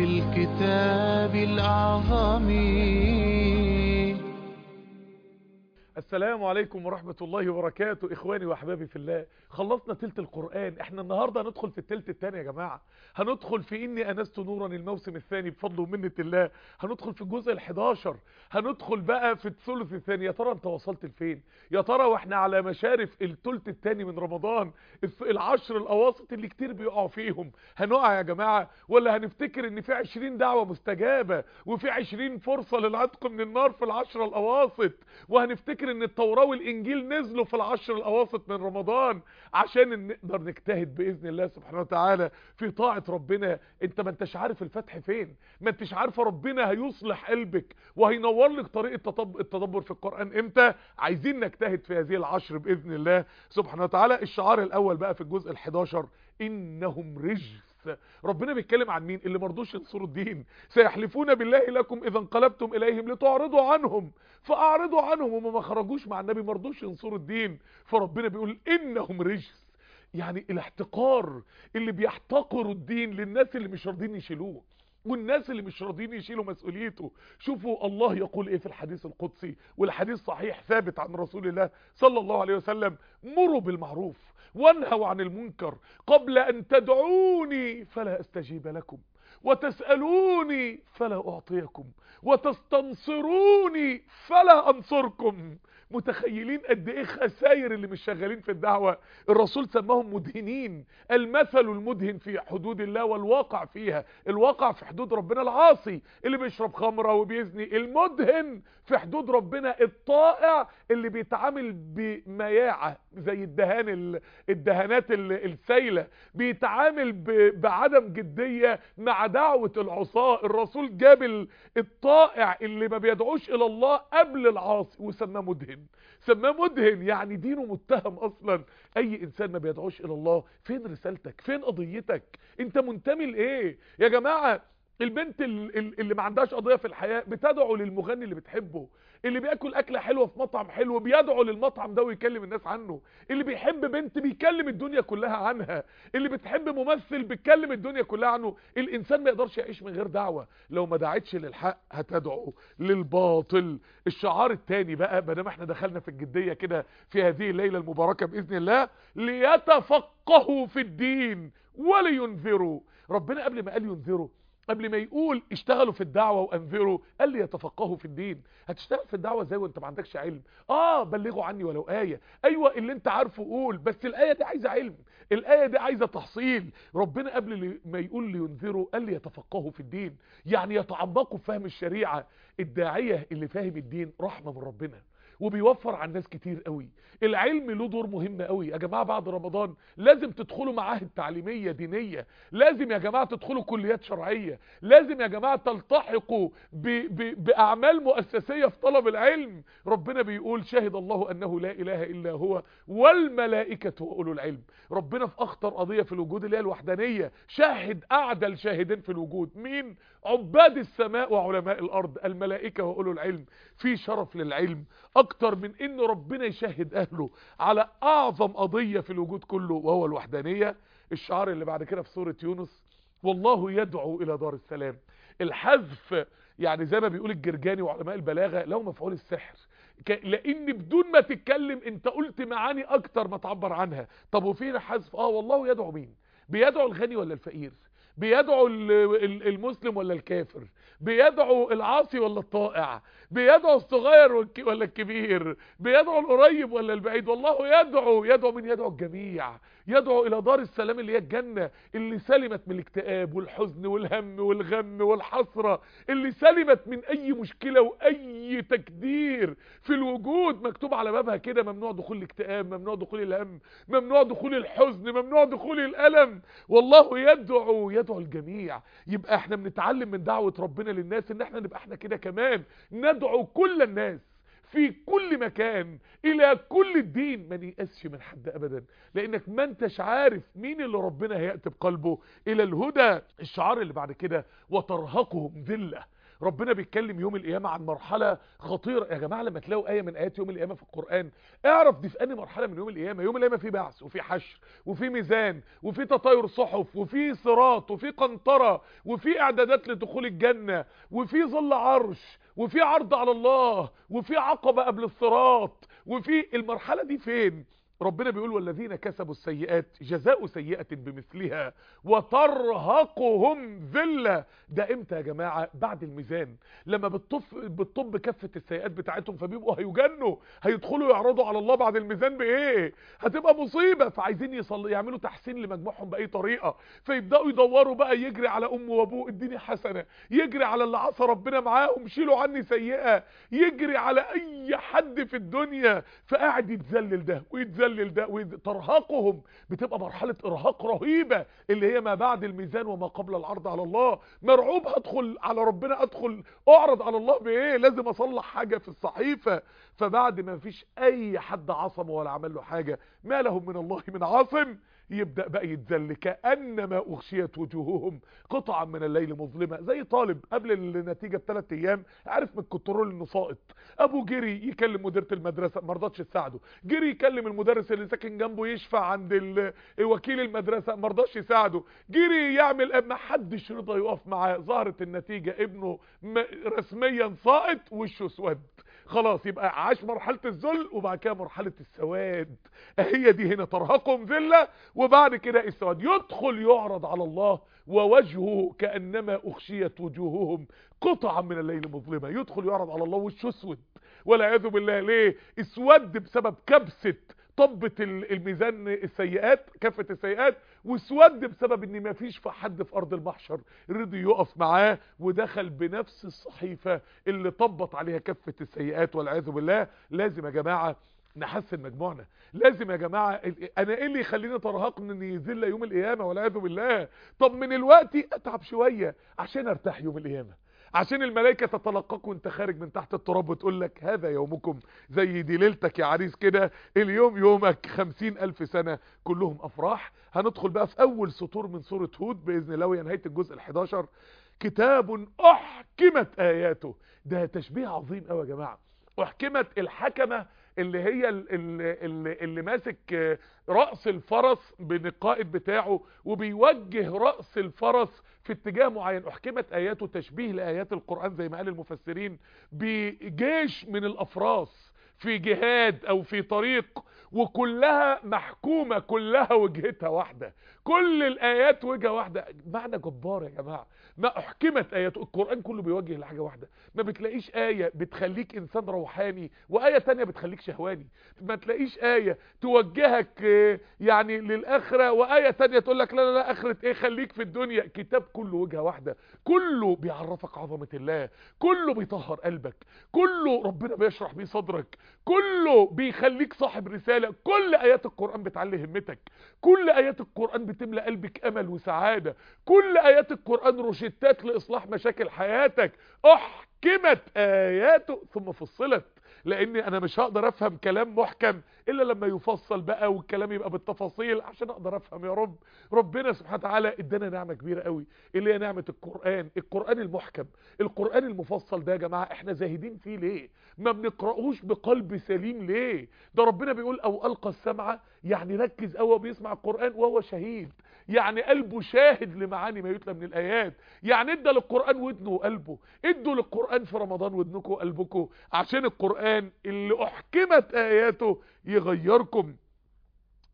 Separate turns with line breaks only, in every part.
بالكتاب الأعظم
السلام عليكم ورحمة الله وبركاته إخواني وأحبابي في الله. خلصنا تلت القرآن. إحنا النهاردة هندخل في التلت التاني يا جماعة. هندخل في إني أنست نورا الموسم الثاني بفضل ومنة الله. هندخل في الجزء ال11 هندخل بقى في الثلث الثاني. يا ترى أنت وصلت لفين؟ يا ترى وإحنا على مشارف التلت التاني من رمضان؟ العشر الأواسط اللي كتير بيقعوا فيهم. هنقع يا جماعة؟ ولا هنفتكر إن في 20 دعوة مستجابة وفي 20 فرصة للعتق من النار في العشر الأواسط؟ وهنفتكر إن التوراة والإنجيل نزلوا في العشر الأواسط من رمضان عشان نقدر نجتهد بإذن الله سبحانه وتعالى في طاعة ربنا. أنت ما أنتش عارف الفتح فين. ما أنتش عارفه ربنا هيصلح قلبك وهينور لك طريق التطب- التدبر في القرآن إمتى. عايزين نجتهد في هذه العشر بإذن الله سبحانه وتعالى. الشعار الأول بقى في الجزء ال11 إنهم رجس. ربنا بيتكلم عن مين؟ اللي مرضوش ينصروا الدين. سيحلفون بالله لكم إذا انقلبتم إليهم لتعرضوا عنهم. فأعرضوا عنهم وما ما خرجوش مع النبي مرضوش ينصروا الدين. فربنا بيقول إنهم رجس. يعني الاحتقار اللي بيحتقروا الدين للناس اللي مش راضيين يشيلوه. والناس اللي مش راضيين يشيلوا مسؤوليته. شوفوا الله يقول إيه في الحديث القدسي. والحديث صحيح ثابت عن رسول الله صلى الله عليه وسلم. مروا بالمعروف وانهوا عن المنكر قبل أن تدعوني فلا أستجيب لكم وتسألوني فلا أعطيكم وتستنصروني فلا أنصركم. متخيلين قد إيه خسائر اللي مش شغالين في الدعوة؟ الرسول سماهم مدهنين المثل المدهن في حدود الله والواقع فيها الواقع في حدود ربنا العاصي اللي بيشرب خمرة وبيزني المدهن في حدود ربنا الطائع اللي بيتعامل بمياعة. زي الدهان ال- الدهانات ال- السايلة بيتعامل بعدم جدية مع دعوة العصاة. الرسول جاب ال- الطائع اللي ما بيدعوش إلى الله قبل العاصي وسماه مدهن. سماه مدهن يعني دينه متهم أصلا. أي إنسان ما بيدعوش إلى الله فين رسالتك؟ فين قضيتك؟ أنت منتمي لإيه؟ يا جماعة البنت ال- ال- اللي ما عندهاش قضية في الحياة بتدعو للمغني اللي بتحبه. اللي بياكل أكلة حلوة في مطعم حلو بيدعو للمطعم ده ويكلم الناس عنه. اللي بيحب بنت بيكلم الدنيا كلها عنها. اللي بتحب ممثل بيتكلم الدنيا كلها عنه. الإنسان ما يقدرش يعيش من غير دعوة. لو ما دعتش للحق هتدعو للباطل. الشعار التاني بقى ما دام إحنا دخلنا في الجدية كده في هذه الليلة المباركة بإذن الله ليتفقهوا في الدين ولينذروا. ربنا قبل ما قال ينذروا قبل ما يقول اشتغلوا في الدعوة وانذروا قال لي يتفقهوا في الدين. هتشتغل في الدعوة إزاي وأنت ما عندكش علم؟ آه بلغوا عني ولو آية. أيوه اللي أنت عارفه قول بس الآية دي عايزة علم. الآية دي عايزة تحصيل. ربنا قبل ما يقول لينذروا قال لي يتفقهوا في الدين. يعني يتعمقوا في فهم الشريعة. الداعية اللي فاهم الدين رحمة من ربنا. وبيوفر على الناس كتير قوي. العلم له دور مهم قوي. يا جماعة بعد رمضان لازم تدخلوا معاهد تعليمية دينية. لازم يا جماعة تدخلوا كليات شرعية. لازم يا جماعة تلتحقوا ب ب بأعمال مؤسسية في طلب العلم. ربنا بيقول شهد الله أنه لا إله إلا هو والملائكة وأولو العلم. ربنا في أخطر قضية في الوجود اللي هي الوحدانية. شاهد أعدل شاهدين في الوجود. مين؟ عباد السماء وعلماء الأرض الملائكة وأولو العلم في شرف للعلم. أكتر من إن ربنا يشهد أهله على أعظم قضية في الوجود كله وهو الوحدانية. الشعار اللي بعد كده في سورة يونس والله يدعو إلى دار السلام. الحذف يعني زي ما بيقول الجرجاني وعلماء البلاغة لو مفعول السحر. لأن بدون ما تتكلم أنت قلت معاني أكتر ما تعبر عنها. طب وفين حذف آه والله يدعو مين؟ بيدعو الغني ولا الفقير؟ بيدعو ال- ال- المسلم ولا الكافر. بيدعو العاصي ولا الطائع؟ بيدعو الصغير ولا الكبير؟ بيدعو القريب ولا البعيد؟ والله يدعو يدعو من يدعو الجميع. يدعو إلى دار السلام اللي هي الجنة اللي سلمت من الاكتئاب والحزن والهم والغم والحسرة اللي سلمت من أي مشكلة وأي تكدير. في الوجود مكتوب على بابها كده ممنوع دخول الاكتئاب ممنوع دخول الهم ممنوع دخول الحزن ممنوع دخول الألم. والله يدعو يدعو الجميع. يبقى إحنا بنتعلم من دعوة ربنا للناس إن إحنا نبقى إحنا كده كمان. ندعو كل الناس في كل مكان إلى كل الدين. ما نيأسش من حد ابدا. لأنك ما أنتش عارف مين اللي ربنا هيأتي بقلبه. إلى الهدى الشعار اللي بعد كده وترهقهم ذلة. ربنا بيتكلم يوم القيامة عن مرحلة خطيرة. يا جماعة لما تلاقوا آية من آيات يوم القيامة في القرآن اعرف دي في أنهي مرحلة من يوم القيامة؟ يوم القيامة في بعث وفي حشر وفي ميزان وفي تطاير صحف وفي صراط وفي قنطرة وفي إعدادات لدخول الجنة وفي ظل عرش وفي عرض على الله وفي عقبة قبل الصراط وفي المرحلة دي فين؟ ربنا بيقول والذين كسبوا السيئات جزاء سيئة بمثلها وترهقهم ذلة. ده إمتى يا جماعة؟ بعد الميزان. لما بتطف بتطب كفة السيئات بتاعتهم فبيبقوا هيجنوا. هيدخلوا يعرضوا على الله بعد الميزان بإيه؟ هتبقى مصيبة. فعايزين يصل يعملوا تحسين لمجموعهم بأي طريقة. فيبدأوا يدوروا بقى يجري على امه وأبوه. اديني حسنة. يجري على اللي عصى ربنا معاهم. شيلوا عني سيئة. يجري على أي حد في الدنيا. فقاعد يتذلل ده ويتذلل ده وترهقهم. بتبقى مرحلة إرهاق رهيبة اللي هي ما بعد الميزان وما قبل العرض على الله. مرعوب هدخل على ربنا أدخل أعرض على الله بإيه؟ لازم أصلح حاجة في الصحيفة. فبعد ما فيش أي حد عصمه ولا عمل له حاجة ما لهم من الله من عاصم. يبدأ بقى يتذل كأنما أغشيت وجوههم قطعا من الليل مظلمة زي طالب قبل النتيجة بثلاث أيام عارف من الكنترول إنه ساقط. أبو جري يكلم مديرة المدرسة ما رضتش تساعده. جري يكلم المدرس اللي ساكن جنبه يشفع عند وكيل المدرسة ما رضاش يساعده. جري يعمل ما حدش رضى يقف معاه. ظهرت النتيجة ابنه رسميا ساقط وشه اسود خلاص يبقى عاش مرحلة الذل وبعد كده مرحلة السواد. هي دي هنا ترهقهم ذلة وبعد كده السواد. يدخل يعرض على الله ووجهه كأنما أخشيت وجوههم قطعا من الليل مظلمة. يدخل يعرض على الله وشه أسود؟ والعياذ بالله ليه؟ اسود بسبب كبسة طبة ال- الميزان السيئات كفة السيئات واسود بسبب إن مفيش في حد في أرض المحشر رضي يقف معاه ودخل بنفس الصحيفة اللي طبط عليها كفة السيئات والعياذ بالله. لازم يا جماعة نحسن مجموعنا. لازم يا جماعة أنا إيه اللي يخليني ترهقني إن يذل يوم القيامة والعياذ بالله؟ طب من الوقت أتعب شوية عشان أرتاح يوم القيامة. عشان الملائكة تتلقاك وانت خارج من تحت التراب وتقول لك هذا يومكم زي دي ليلتك يا عريس كده. اليوم يومك خمسين ألف سنة. كلهم أفراح. هندخل بقى في أول سطور من سورة هود بإذن الله وهي نهاية الجزء الحداشر. كتاب أحكمت آياته. ده تشبيه عظيم قوي يا جماعة. أحكمت الحكمة اللي هي اللي, اللي, اللي ماسك رأس الفرس بين القائد بتاعه وبيوجه رأس الفرس في اتجاه معين. أحكمت آياته تشبيه لآيات القرآن زي ما قال المفسرين بجيش من الأفراس. في جهاد أو في طريق وكلها محكومة كلها وجهتها واحدة. كل الآيات وجهة واحدة. معنى جبار يا جماعة. ما أحكمت آيات. القرآن كله بيوجه لحاجة واحدة. ما بتلاقيش آية بتخليك إنسان روحاني وآية تانية بتخليك شهواني. ما تلاقيش آية توجهك آه، يعني للآخرة وآية تانية تقول لك لا لا لا آخرة إيه خليك في الدنيا. كتاب كله وجهة واحدة. كله بيعرفك عظمة الله. كله بيطهر قلبك. كله ربنا بيشرح بيه صدرك. كله بيخليك صاحب رسالة. كل آيات القرآن بتعلي همتك. كل آيات القرآن بتملى قلبك أمل وسعادة. كل آيات القرآن روشتات لإصلاح مشاكل حياتك. أحكمت آياته ثم فصلت. لأني أنا مش هقدر أفهم كلام محكم إلا لما يفصل بقى والكلام يبقى بالتفاصيل عشان أقدر أفهم. يا رب ربنا سبحانه وتعالى ادانا نعمة كبيرة قوي اللي هي نعمة القرآن القرآن المحكم القرآن المفصل ده يا جماعة إحنا زاهدين فيه ليه؟ ما بنقرأوش بقلب سليم ليه؟ ده ربنا بيقول أو ألقى السمع يعني ركز قوي بيسمع القرآن وهو شهيد. يعني قلبه شاهد لمعاني ما يتلى من الآيات. يعني ادى للقرآن ودنه وقلبه. ادوا للقرآن في رمضان ودنكم وقلبكم. عشان القرآن اللي أحكمت آياته يغيركم.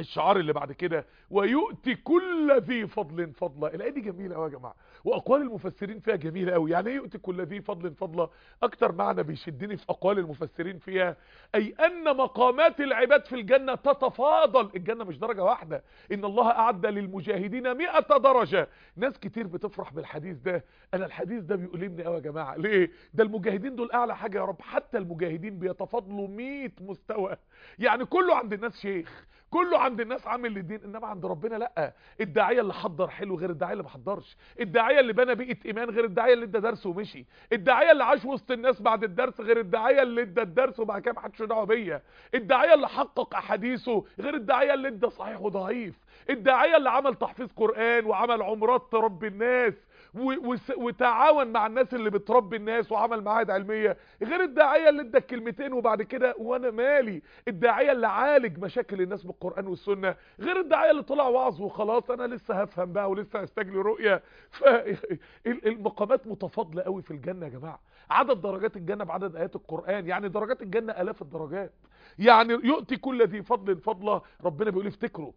الشعار اللي بعد كده ويؤتي كل ذي فضل فضلا الآية دي جميلة قوي يا جماعة. وأقوال المفسرين فيها جميلة قوي يعني إيه يؤتي كل ذي فضل فضله أكتر معنى بيشدني في أقوال المفسرين فيها أي أن مقامات العباد في الجنة تتفاضل. الجنة مش درجة واحدة. إن الله أعد للمجاهدين 100 درجة. ناس كتير بتفرح بالحديث ده. أنا الحديث ده بيؤلمني قوي يا جماعة. ليه؟ ده المجاهدين دول أعلى حاجة يا رب. حتى المجاهدين بيتفاضلوا 100 مستوى. يعني كله عند الناس شيخ. كله عند الناس عامل للدين إنما عند ربنا لأ. الداعية اللي حضر حلو غير الداعية اللي ما حضرش. الداعية اللي بنى بيئة إيمان غير الداعية اللي ادى درس ومشي. الداعية اللي عاش وسط الناس بعد الدرس غير الداعية اللي ادى الدرس وبعد كده ما حدش دعوه بيا. الداعية اللي حقق أحاديثه غير الداعية اللي ادى صحيح وضعيف. الداعية اللي عمل تحفيظ قرآن وعمل عمرات تربي الناس. وتعاون مع الناس اللي بتربي الناس وعمل معاهد علمية غير الداعية اللي ادى الكلمتين وبعد كده وأنا مالي. الداعية اللي عالج مشاكل الناس بالقرآن والسنة. غير الداعية اللي طلع وعظ وخلاص أنا لسه هفهم بقى ولسه هستجلي رؤية. فالمقامات متفاضله قوي في الجنة يا جماعة. عدد درجات الجنة بعدد آيات القرآن. يعني درجات الجنة آلاف الدرجات. يعني يؤتي كل ذي فضل فضله. ربنا بيقول افتكروا.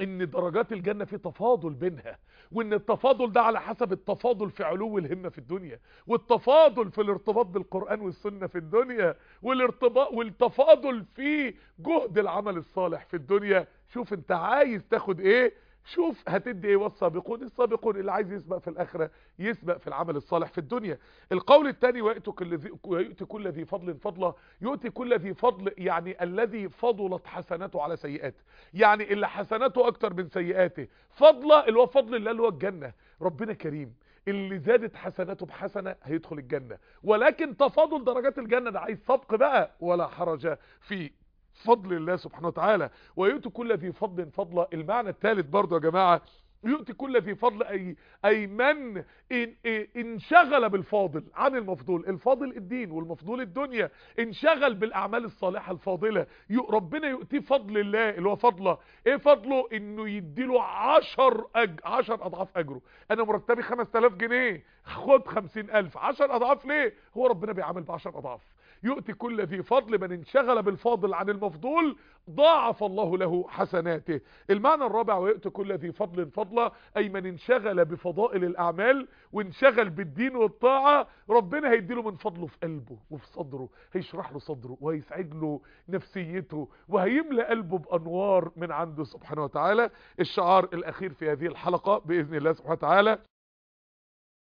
إن درجات الجنة في تفاضل بينها وإن التفاضل ده على حسب التفاضل في علو الهمة في الدنيا والتفاضل في الارتباط بالقرآن والسنة في الدنيا والارتباط والتفاضل في جهد العمل الصالح في الدنيا. شوف أنت عايز تاخد إيه؟ شوف هتدي إيه والسابقون؟ السابقون اللي عايز يسبق في الآخرة يسبق في العمل الصالح في الدنيا. القول الثاني ويؤتي كل ذي فضل فضله يؤتي كل ذي فضل يعني الذي فضلت حسناته على سيئاته. يعني اللي حسناته أكتر من سيئاته. فضله اللي هو فضل الله اللي هو الجنة. ربنا كريم. اللي زادت حسناته بحسنة هيدخل الجنة. ولكن تفاضل درجات الجنة ده عايز سبق بقى ولا حرج فيه فضل الله سبحانه وتعالى. ويؤتي كل ذي فضل فضله المعنى الثالث برضه يا جماعة يؤتي كل ذي فضل أي أي من انشغل بالفاضل عن المفضول. الفاضل الدين والمفضول الدنيا. انشغل بالأعمال الصالحة الفاضلة. ربنا يؤتيه فضل الله اللي هو فضله. إيه فضله؟ إنه يديله 10 أج... 10 أضعاف أجره. أنا مرتبي 5000 جنيه. خد 50000 10 أضعاف ليه؟ هو ربنا بيعمل ب 10 أضعاف. يؤتي كل ذي فضل من انشغل بالفاضل عن المفضول ضاعف الله له حسناته. المعنى الرابع ويؤتي كل ذي فضل فضله أي من انشغل بفضائل الأعمال وانشغل بالدين والطاعة ربنا هيديله من فضله في قلبه وفي صدره هيشرح له صدره وهيسعد له نفسيته وهيملى قلبه بأنوار من عنده سبحانه وتعالى. الشعار الأخير في هذه الحلقة بإذن الله سبحانه وتعالى.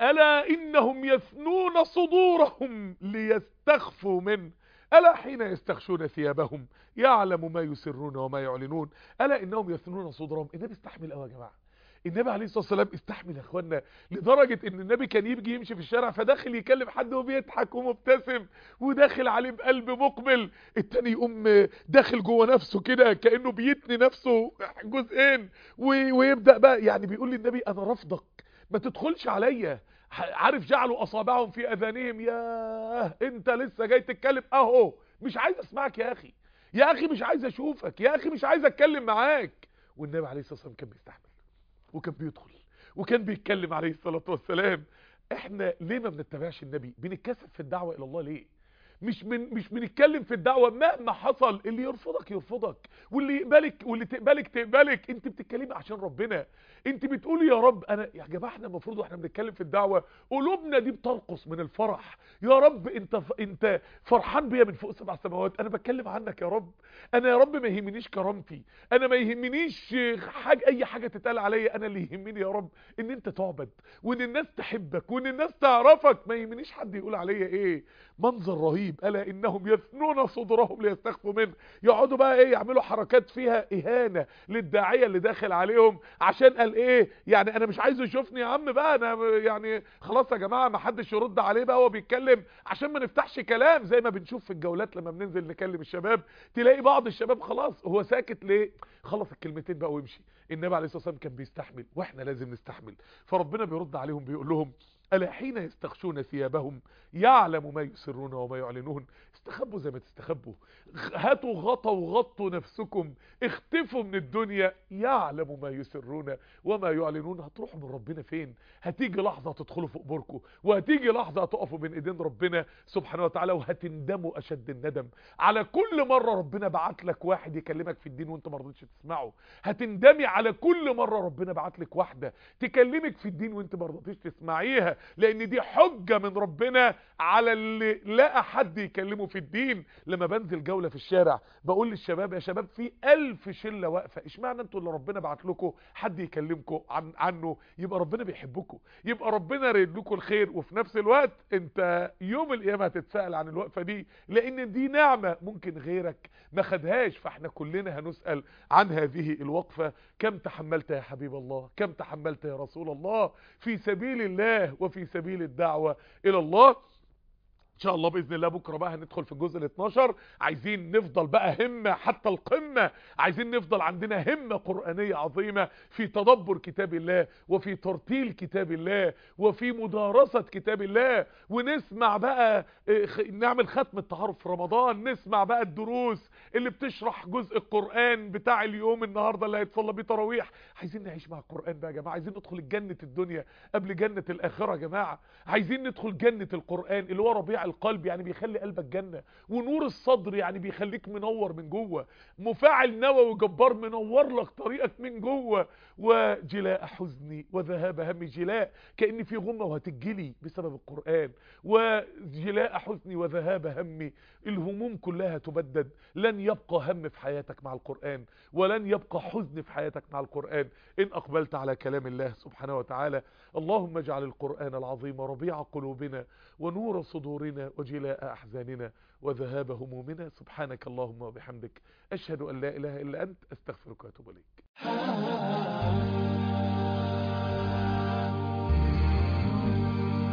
ألا إنهم يثنون صدورهم ليستخفوا منه؟ ألا حين يستخشون ثيابهم يعلم ما يسرون وما يعلنون؟ ألا إنهم يثنون صدورهم؟ النبي استحمل أوي يا جماعة. النبي عليه الصلاة والسلام استحمل يا اخوانا لدرجة إن النبي كان يجي يمشي في الشارع فداخل يكلم حد وبيضحك ومبتسم وداخل عليه بقلب مقبل. التاني يقوم داخل جوه نفسه كده كأنه بيتني نفسه جزئين ويبدأ بقى يعني بيقول للنبي أنا رفضك ما تدخلش عليا. عارف جعلوا أصابعهم في أذانهم. ياه أنت لسه جاي تتكلم أهو. مش عايز أسمعك يا أخي. يا أخي مش عايز أشوفك. يا أخي مش عايز أتكلم معاك. والنبي عليه الصلاة والسلام كان بيستحمل. وكان بيدخل. وكان بيتكلم عليه الصلاة والسلام. إحنا ليه ما بنتبعش النبي؟ بنتكسف في الدعوة إلى الله ليه؟ مش من مش بنتكلم في الدعوة مهما حصل اللي يرفضك يرفضك واللي يقبلك واللي تقبلك تقبلك. انت بتتكلمي عشان ربنا. انت بتقولي يا رب أنا يا جماعة إحنا المفروض وإحنا بنتكلم في الدعوة قلوبنا دي بترقص من الفرح. يا رب انت ف... انت فرحان بيا من فوق سبع سماوات. أنا بتكلم عنك يا رب. أنا يا رب ما يهمنيش كرامتي. أنا ما يهمنيش حاجة اي حاجة تتقال عليا. أنا اللي يهمني يا رب ان انت تعبد وان الناس تحبك وان الناس تعرفك. ما يهمنيش حد يقول عليا إيه. منظر رهيب. ألا إنهم يثنون صدورهم ليستخفوا منه. يقعدوا بقى إيه يعملوا حركات فيها إهانة للداعية اللي داخل عليهم. عشان قال إيه يعني أنا مش عايزه يشوفني يا عم بقى أنا يعني خلاص يا جماعة ما حدش يرد عليه بقى هو بيتكلم عشان ما نفتحش كلام. زي ما بنشوف في الجولات لما بننزل نكلم الشباب تلاقي بعض الشباب خلاص هو ساكت ليه؟ خلص الكلمتين بقى ويمشي. النبي عليه الصلاة والسلام كان بيستحمل وإحنا لازم نستحمل. فربنا بيرد عليهم بيقول لهم ألا حين يستغشون ثيابهم يعلم ما يسرون وما يعلنون؟ استخبوا زي ما تستخبوا. هاتوا غطوا وغطوا نفسكم. اختفوا من الدنيا. يعلم ما يسرون وما يعلنون. هتروحوا من ربنا فين؟ هتيجي لحظة تدخلوا في قبوركم وهتيجي لحظة تقفوا بين إيدين ربنا سبحانه وتعالى وهتندموا أشد الندم. على كل مرة ربنا بعت لك واحد يكلمك في الدين وانت ما تسمعه. هتندمي على كل مرة ربنا بعت لك واحدة تكلمك في الدين وانت ما تسمعيها. لأن دي حجة من ربنا على اللي لقى حد يكلمه في الدين. لما بنزل جولة في الشارع بقول للشباب يا شباب في ألف شلة واقفة. إشمعنى أنتوا اللي ربنا بعت لكم حد يكلمكم عن عنه؟ يبقى ربنا بيحبكم. يبقى ربنا رايد لكم الخير. وفي نفس الوقت أنت يوم القيامة هتتسأل عن الوقفة دي لأن دي نعمة ممكن غيرك ما خدهاش. فإحنا كلنا هنسأل عن هذه الوقفة. كم تحملت يا حبيب الله؟ كم تحملت يا رسول الله؟ في سبيل الله وفي سبيل الدعوة إلى الله. إن شاء الله بإذن الله بكرة بقى هندخل في الجزء ال 12 عايزين نفضل بقى همه حتى القمة. عايزين نفضل عندنا همه قرآنية عظيمة في تدبر كتاب الله وفي ترتيل كتاب الله وفي مدارسة كتاب الله. ونسمع بقى خ- نعمل ختم التعارف في رمضان. نسمع بقى الدروس اللي بتشرح جزء القرآن بتاع اليوم النهارده اللي هيتصلى بيه تراويح. عايزين نعيش مع القرآن بقى يا جماعة. عايزين ندخل الجنه الدنيا قبل جنة الآخرة يا جماعة. عايزين ندخل جنة القرآن اللي هو ربيع القلب يعني بيخلي قلبك جنة ونور الصدر يعني بيخليك منور من جوه مفاعل نووي جبار منور لك طريقك من جوه وجلاء حزني وذهاب همي جلاء كأن في غمة وهتجلي بسبب القرآن وجلاء حزني وذهاب همي الهموم كلها تبدد. لن يبقى هم في حياتك مع القرآن ولن يبقى حزن في حياتك مع القرآن. إن أقبلت على كلام الله سبحانه وتعالى اللهم اجعل القرآن العظيم ربيع قلوبنا ونور صدورنا وجلاء أحزاننا وذهاب همومنا. سبحانك اللهم وبحمدك أشهد أن لا إله إلا أنت أستغفرك وأتوب إليك.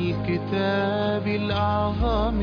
بالكتاب الأعظم